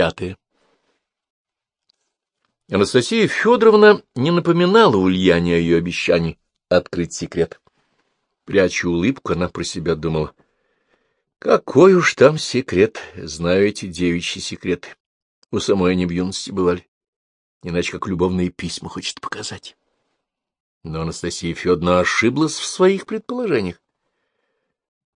Пятое. Анастасия Федоровна не напоминала Ульяне о ее обещании открыть секрет. Пряча улыбку, она про себя думала. Какой уж там секрет, знаю эти девичьи секреты. У самой они в юности бывали. Иначе как любовные письма хочет показать. Но Анастасия Федоровна ошиблась в своих предположениях.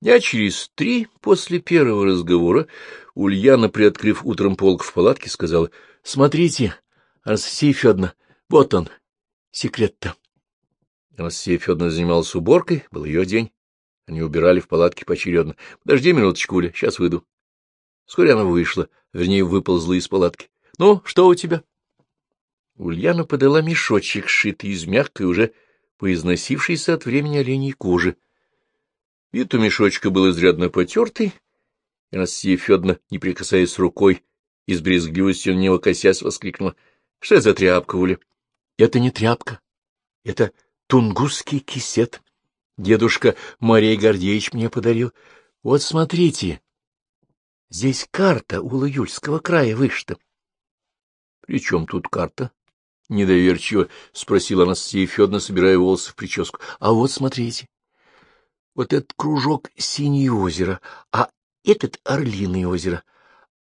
Дня через три после первого разговора Ульяна, приоткрыв утром полк в палатке, сказала, — Смотрите, Анастасия Федоровна, вот он, секрет-то. Анастасия Федоровна занималась уборкой, был ее день. Они убирали в палатке поочередно. — Подожди минуточку, Уля, сейчас выйду. Вскоре она вышла, вернее, выползла из палатки. — Ну, что у тебя? Ульяна подала мешочек, сшитый из мягкой, уже поизносившейся от времени оленей кожи. Вид у мешочка был изрядно потертый, и Анастасия Федоровна, не прикасаясь рукой, и с брезгливостью на него косясь, воскликнула. — Что за тряпка, Уля? — Это не тряпка. Это тунгусский кисет. Дедушка Марей Гордеевич мне подарил. Вот смотрите, здесь карта Улы-Юльского края вышта. — При чем тут карта? — недоверчиво спросила Анастасия Федоровна, собирая волосы в прическу. — А вот смотрите. Вот этот кружок — Синее озеро, а этот — Орлиное озеро,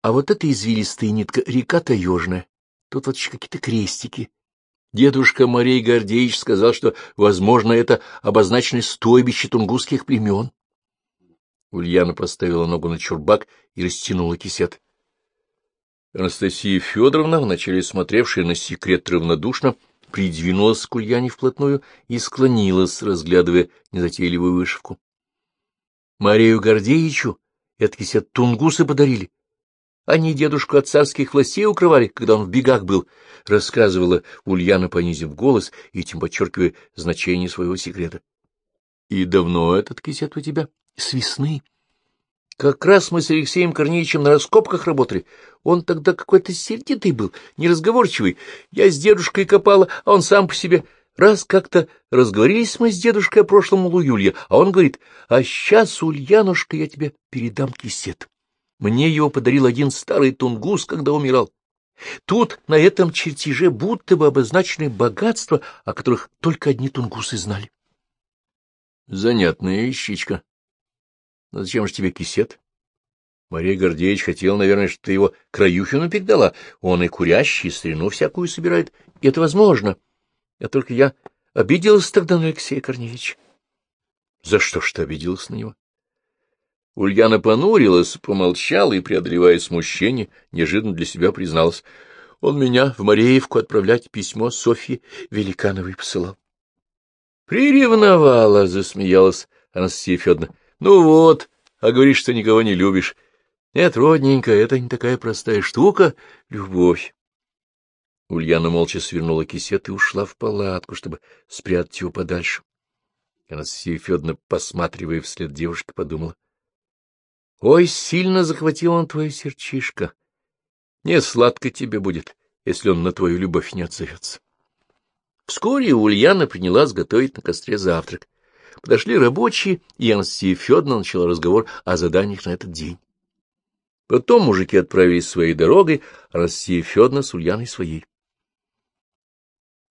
а вот это извилистая нитка — река Таежная. Тут вот еще какие-то крестики. Дедушка Марей Гордеевич сказал, что, возможно, это обозначено стойбище тунгусских племен. Ульяна поставила ногу на чурбак и растянула кисет. Анастасия Федоровна, вначале смотревшая на секрет равнодушно, придвинулась к Ульяне вплотную и склонилась, разглядывая незатейливую вышивку. — Марию Гордеевичу этот кисет тунгусы подарили. Они дедушку от царских властей укрывали, когда он в бегах был, — рассказывала Ульяна, понизив голос и этим подчеркивая значение своего секрета. — И давно этот кисет у тебя? — С весны. Как раз мы с Алексеем Корнеевичем на раскопках работали. Он тогда какой-то сердитый был, неразговорчивый. Я с дедушкой копала, а он сам по себе. Раз как-то разговорились мы с дедушкой о прошлом Луюлье, а он говорит, а сейчас, Ульянушка, я тебе передам кисет. Мне его подарил один старый тунгус, когда умирал. Тут, на этом чертеже, будто бы обозначены богатства, о которых только одни тунгусы знали. Занятная вещичка. Но зачем же тебе кисет? Мария Гордеевич хотел, наверное, что ты его Краюхину передала. Он и курящий, и старину всякую собирает. И это возможно. А только я обиделась тогда на Алексея Корнеевича. За что ж ты обиделась на него? Ульяна понурилась, помолчала и, преодолевая смущение, неожиданно для себя призналась. Он меня в Мареевку отправлять письмо Софье Великановой посылал. «Приревновала!» — засмеялась Анастасия Федоровна. «Ну вот, а говоришь, что никого не любишь. Нет, родненькая, это не такая простая штука — любовь». Ульяна молча свернула кисет и ушла в палатку, чтобы спрятать его подальше. Анастасия Федоровна, посматривая вслед девушки, подумала. Ой, сильно захватил он твое сердчишко. Не сладко тебе будет, если он на твою любовь не отзовется. Вскоре Ульяна принялась готовить на костре завтрак. Подошли рабочие, и Анастасия Федоровна начала разговор о заданиях на этот день. Потом мужики отправились своей дорогой, Анастасия Федоровна с Ульяной своей.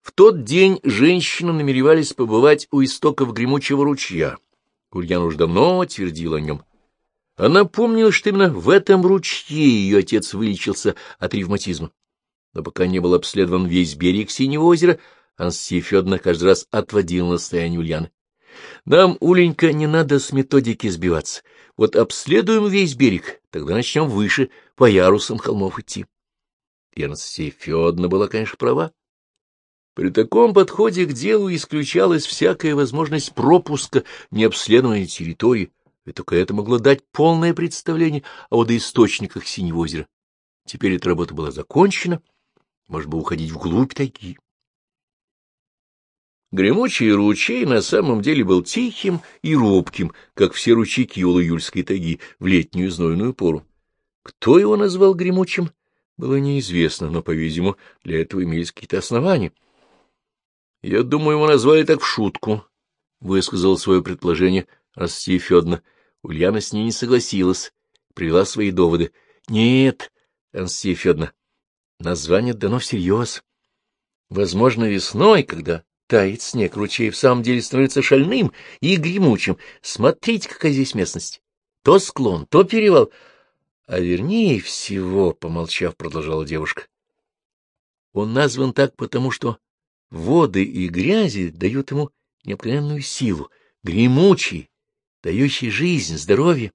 В тот день женщины намеревались побывать у истоков гремучего ручья. Ульяна уж давно твердила о нем. Она помнила, что именно в этом ручье ее отец вылечился от ревматизма. Но пока не был обследован весь берег Синего озера, Анастасия Федоровна каждый раз отводила настояние Ульяны. Нам, Уленька, не надо с методики сбиваться. Вот обследуем весь берег, тогда начнем выше, по ярусам холмов идти. И Анастасия Федоровна была, конечно, права. При таком подходе к делу исключалась всякая возможность пропуска необследованной территории, ведь только это могло дать полное представление о водоисточниках Синего озера. Теперь эта работа была закончена, можно было уходить вглубь тайги. Гремучий ручей на самом деле был тихим и робким, как все ручейки Улы-Юльской тайги в летнюю знойную пору. Кто его назвал гремучим, было неизвестно, но, по-видимому, для этого имелись какие-то основания. — Я думаю, его назвали так в шутку, — высказал свое предположение Анастасия Федоровна. Ульяна с ней не согласилась, привела свои доводы. — Нет, Анастасия Федоровна. — Название дано всерьез. Возможно, весной, когда тает снег, ручей в самом деле становится шальным и гремучим. Смотрите, какая здесь местность. То склон, то перевал. А вернее всего, — помолчав, продолжала девушка, — он назван так потому, что воды и грязи дают ему необыкновенную силу, гремучий, дающий жизнь, здоровье.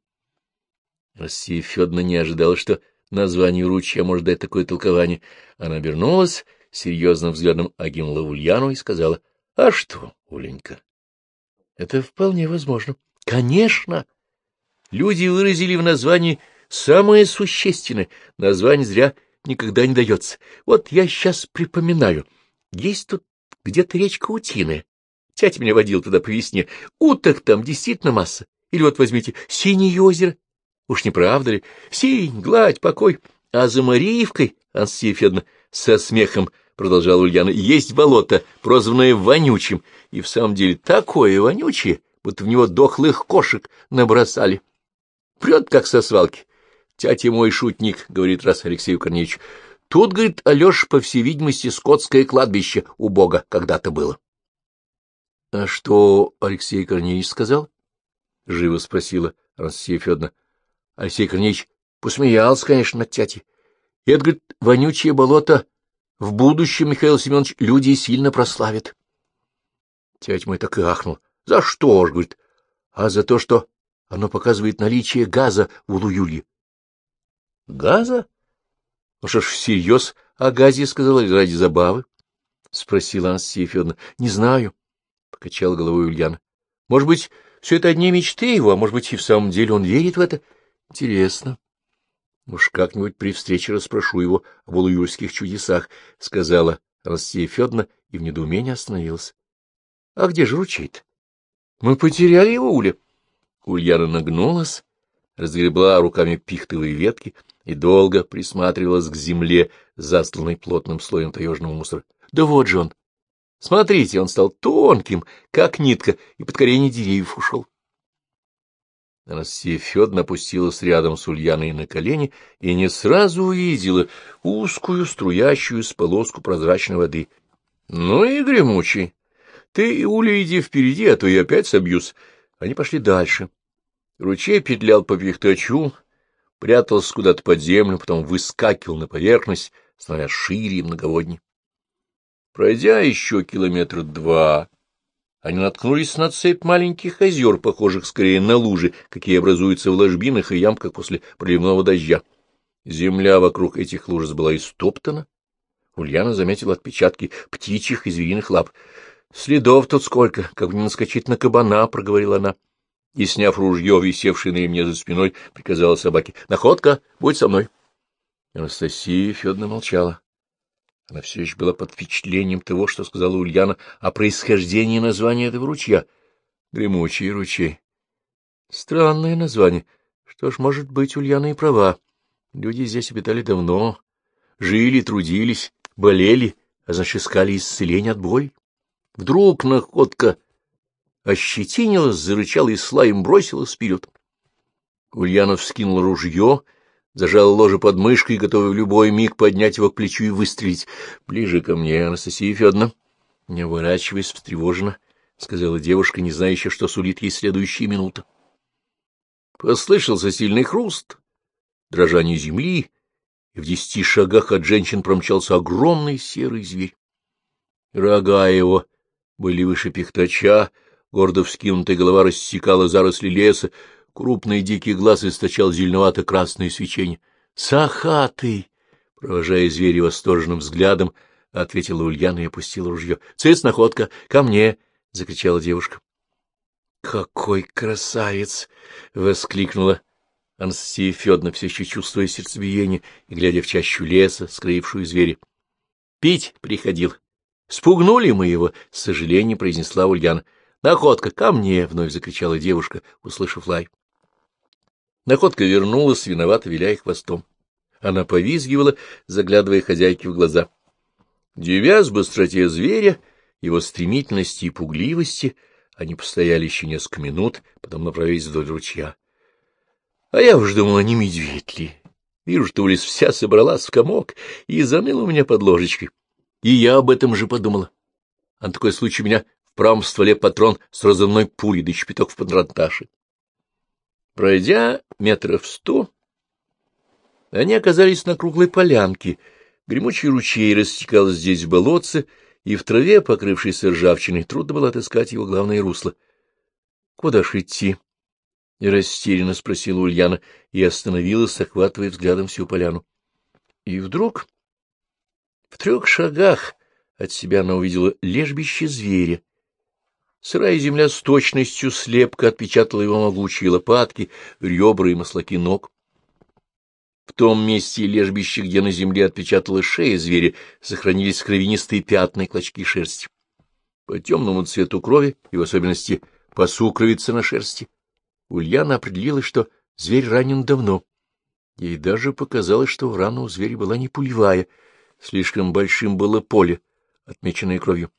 Россия Федоровна не ожидала, что название ручья может дать такое толкование. Она обернулась, серьезным взглядом огинула Ульяну и сказала, — А что, Уленька? — Это вполне возможно. — Конечно! Люди выразили в названии Самое существенное название зря никогда не дается. Вот я сейчас припоминаю. Есть тут где-то речка Утиная. Тятя меня водил туда по весне. Уток там действительно масса. Или вот возьмите Синее озеро. Уж не правда ли? Синь, гладь, покой. А за Мариевкой, Ансия Федоровна, со смехом продолжала Ульяна, есть болото, прозванное Вонючим. И в самом деле такое вонючее, будто в него дохлых кошек набросали. Прет, как со свалки. Тятя мой шутник, — говорит раз Алексею Корнеевичу. Тут, говорит, Алеша, по всей видимости, скотское кладбище у Бога когда-то было. — А что Алексей Корнеевич сказал? — живо спросила Анастасия Федоровна. Алексей Корнеевич посмеялся, конечно, над тятей. — Это, говорит, вонючее болото в будущем, Михаил Семенович, люди сильно прославят. Тять мой так и ахнул. — За что ж, — говорит, — а за то, что оно показывает наличие газа в Улу-Юлье. — Газа? Ну что ж, всерьез о газе сказала ради забавы? — спросила Анастасия Федоровна. — Не знаю, — покачала головой Ульяна. — Может быть, все это одни мечты его, а может быть, и в самом деле он верит в это? Интересно. Уж как-нибудь при встрече расспрошу его об улуюрских чудесах, — сказала Анастасия Федоровна и в недоумении остановилась. — А где же ручей-то? Мы потеряли его, Уля. Ульяна нагнулась, разгребла руками пихтовые ветки и долго присматривалась к земле, застланной плотным слоем таежного мусора. Да вот же он! Смотрите, он стал тонким, как нитка, и под корень деревьев ушел. Анастасия Федоровна опустилась рядом с Ульяной на колени и не сразу увидела узкую, струящуюся полоску прозрачной воды. — Ну и гремучий. Ты, Уля, иди впереди, а то я опять собьюсь. Они пошли дальше. Ручей петлял по пихтачу, прятался куда-то под землю, потом выскакивал на поверхность, становясь шире и многоводней. Пройдя еще километр два, они наткнулись на цепь маленьких озер, похожих скорее на лужи, какие образуются в ложбинах и ямках после проливного дождя. Земля вокруг этих луж была истоптана. Ульяна заметила отпечатки птичьих и звериных лап. — Следов тут сколько, как не наскочить на кабана, — проговорила она и, сняв ружье, висевшее на ремне за спиной, приказала собаке. — Находка, будь со мной. Анастасия Федоровна молчала. Она все еще была под впечатлением того, что сказала Ульяна о происхождении названия этого ручья. Гремучий ручей. Странное название. Что ж, может быть, Ульяна и права. Люди здесь обитали давно, жили, трудились, болели, а значит, искали исцеления от боли. Вдруг находка ощетинилась, зарычала и слаем бросилась вперед. Ульянов скинул ружье, зажал ложе под мышкой, готовый в любой миг поднять его к плечу и выстрелить. — Ближе ко мне, Анастасия Федоровна. — Не уворачиваясь, встревоженно, — сказала девушка, не знающая, что сулит ей следующая минута. Послышался сильный хруст, дрожание земли, и в десяти шагах от женщин промчался огромный серый зверь. Рога его были выше пихтача, Гордо вскинутая голова рассекала заросли леса, крупный дикий глаз источал зеленовато-красное свечение. «Сахатый!» — провожая зверя восторженным взглядом, ответила Ульяна и опустила ружье. «Цыц, находка! Ко мне!» — закричала девушка. «Какой красавец!» — воскликнула Анастасия Федоровна, все еще чувствуя сердцебиение и глядя в чащу леса, скрывшую зверя. «Пить приходил. Спугнули мы его!» — с сожалением произнесла Ульяна. «Находка, ко мне!» — вновь закричала девушка, услышав лай. Находка вернулась, виновато виляя хвостом. Она повизгивала, заглядывая хозяйке в глаза. Девясь быстроте зверя, его стремительности и пугливости, они постояли еще несколько минут, потом направились вдоль ручья. — А я уж думала, не медведь ли? Вижу, что улиц вся собралась в комок и заныла у меня под ложечкой. И я об этом же подумала. А на такой случай у меня в правом стволе патрон с разумной пулей, да пяток в патронташе. Пройдя метров сто, они оказались на круглой полянке. Гремучий ручей растекал здесь в болотце, и в траве, покрывшейся ржавчиной, трудно было отыскать его главное русло. — Куда ж идти? — растерянно спросила Ульяна и остановилась, охватывая взглядом всю поляну. И вдруг в трех шагах от себя она увидела лежбище зверя. Сырая земля с точностью слепка отпечатала его могучие лопатки, ребра и маслаки ног. В том месте лежбища, где на земле отпечатала шея зверя, сохранились кровянистые пятна и клочки шерсти. По темному цвету крови и в особенности по сукровице на шерсти Ульяна определила, что зверь ранен давно. Ей даже показалось, что рана у зверя была не пулевая, слишком большим было поле, отмеченное кровью.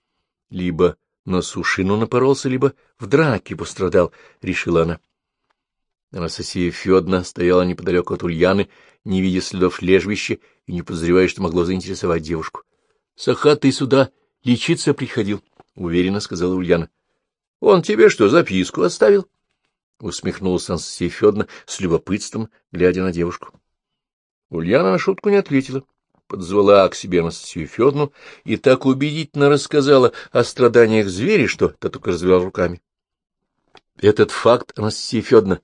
Либо на сушину напоролся, либо в драке пострадал, — решила она. Анастасия Федоровна стояла неподалеку от Ульяны, не видя следов лежбища и не подозревая, что могло заинтересовать девушку. — Саха, ты сюда лечиться приходил, — уверенно сказала Ульяна. — Он тебе что, записку оставил? — усмехнулась Анастасия Федоровна с любопытством, глядя на девушку. Ульяна на шутку не ответила. Подзвала к себе Анастасию Федоровну и так убедительно рассказала о страданиях зверя, что та только развела руками. — Этот факт, Анастасия Федоровна,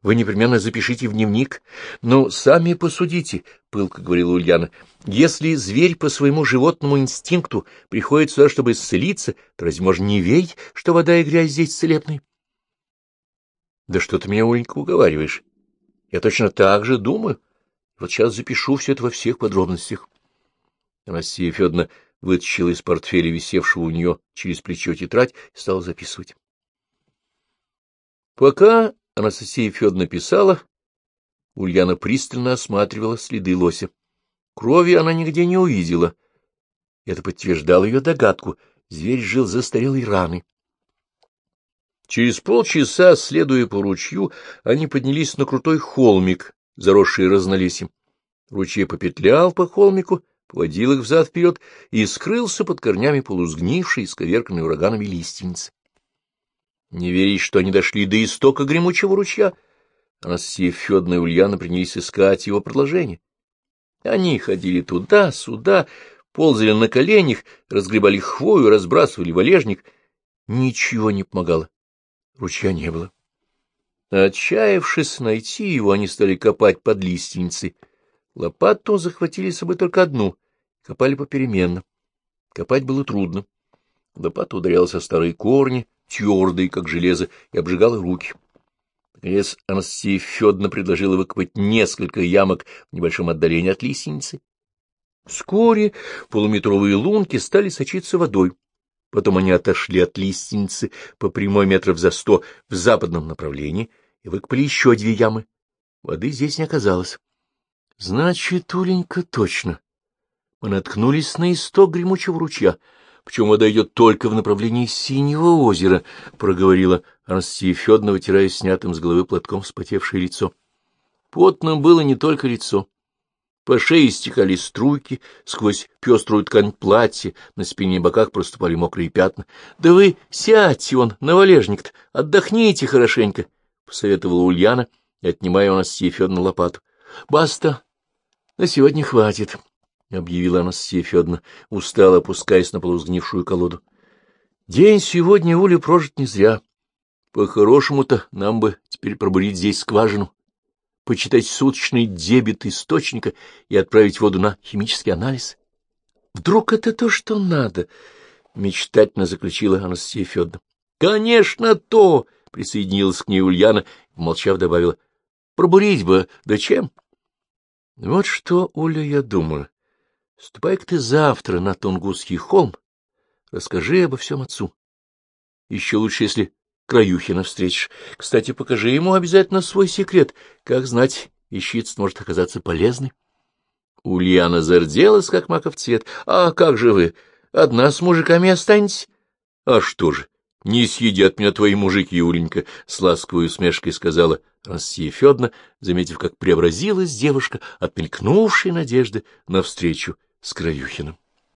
вы непременно запишите в дневник. Ну, сами посудите, — пылко говорила Ульяна. Если зверь по своему животному инстинкту приходит сюда, чтобы исцелиться, то разве можно не верить, что вода и грязь здесь целебны? Да что ты меня, Оленька, уговариваешь? Я точно так же думаю. Вот сейчас запишу все это во всех подробностях. Анастасия Федоровна вытащила из портфеля, висевшего у нее через плечо тетрадь, и стала записывать. Пока Анастасия Федоровна писала, Ульяна пристально осматривала следы лося. Крови она нигде не увидела. Это подтверждало ее догадку. Зверь жил застарелой раной. Через полчаса, следуя по ручью, они поднялись на крутой холмик, заросший разнолесьем. Ручей попетлял по холмику, поводил их взад-вперед и скрылся под корнями полузгнившей, сковерканной ураганами лиственницы. Не верить, что они дошли до истока гремучего ручья. Анастасия Федоровна и Ульяна принялись искать его продолжение. Они ходили туда-сюда, ползали на коленях, разгребали хвою, разбрасывали валежник. Ничего не помогало. Ручья не было. Отчаявшись найти его, они стали копать под лиственницей. Лопату захватили с собой только одну, копали попеременно. Копать было трудно. Лопата ударялась о старые корни, твердые, как железо, и обжигала руки. Наконец Анастасия Федоровна предложила выкопать несколько ямок в небольшом отдалении от лиственницы. Вскоре полуметровые лунки стали сочиться водой. Потом они отошли от лиственницы по прямой метров за сто в западном направлении и выкопали еще две ямы. Воды здесь не оказалось. Значит, Уленька, точно. Мы наткнулись на исток гремучего ручья — причем вода идет только в направлении Синего озера, — проговорила Анастасия Федоровна, вытирая снятым с головы платком вспотевшее лицо. Потным было не только лицо. По шее стекали струйки, сквозь пеструю ткань платья, на спине и боках проступали мокрые пятна. — Да вы сядьте он, на валежник отдохните хорошенько, — посоветовала Ульяна, отнимая у Анастасии Федоровна лопату. — Баста, на сегодня хватит. — объявила Анастасия Федоровна, устало опускаясь на полузгнившую колоду. — День сегодня, Оля, прожит не зря. По-хорошему-то нам бы теперь пробурить здесь скважину, почитать суточный дебет источника и отправить воду на химический анализ. Вдруг это то, что надо? — мечтательно заключила Анастасия Федоровна. — Конечно, то! — присоединилась к ней Ульяна, молчав добавила. — Пробурить бы, да чем? — Вот что, Оля, я думаю. Ступай-ка ты завтра на Тунгусский холм, расскажи обо всем отцу. Еще лучше, если Краюхина встретишь. Кстати, покажи ему обязательно свой секрет. Как знать, вещица может оказаться полезной. Ульяна зарделась, как маков цвет. — А как же вы? Одна с мужиками останетесь? — А что же, не съедят меня твои мужики, Юленька, — с ласковой усмешкой сказала Анастасия Федоровна, заметив, как преобразилась девушка от мелькнувшей надежды навстречу с Краюхиным.